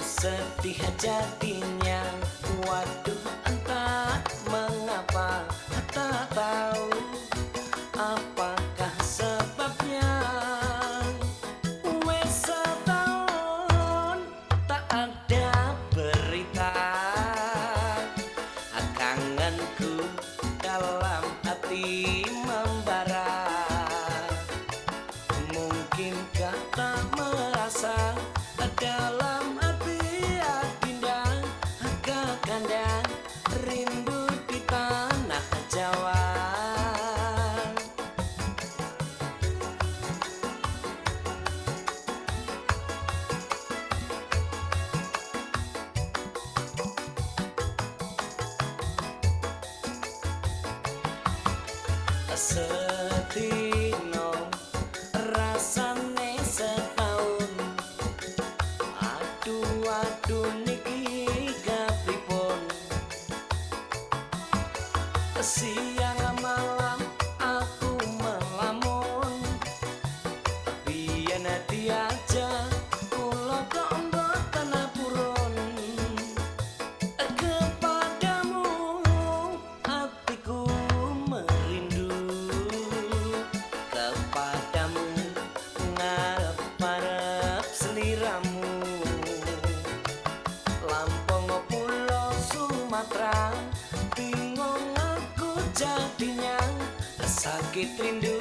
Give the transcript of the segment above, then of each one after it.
setia jadinya Waduh Setino Sumatera. Bingung aku jadinya. Sakit rindu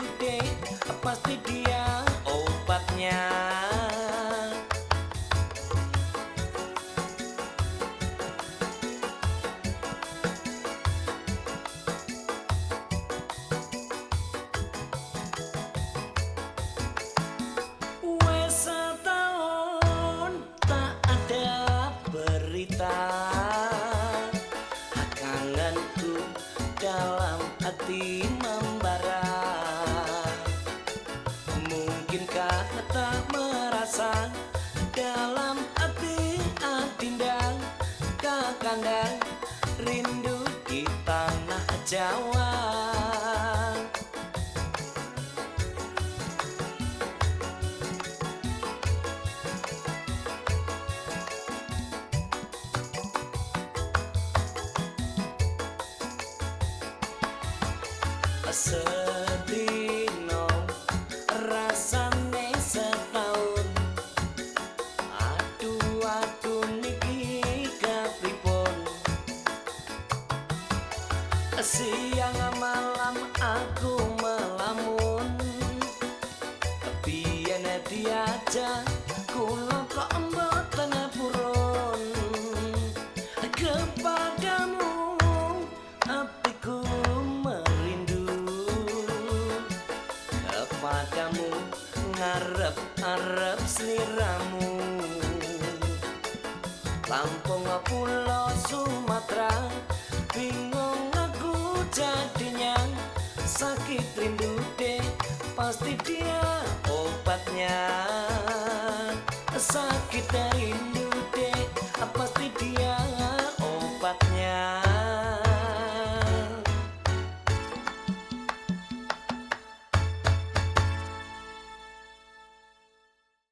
membara Mungkinkah tak merasa dalam hati adinda Kakanda rindu di tanah Jawa Sedino rasane setahun. Aduh aduh niki kapripun Siang malam aku melamun. Biyen diajak Kepadamu ngarep-arep seliramu Lampung pulau Sumatera Bingung aku jadinya. Sakit rindu deh Pasti dia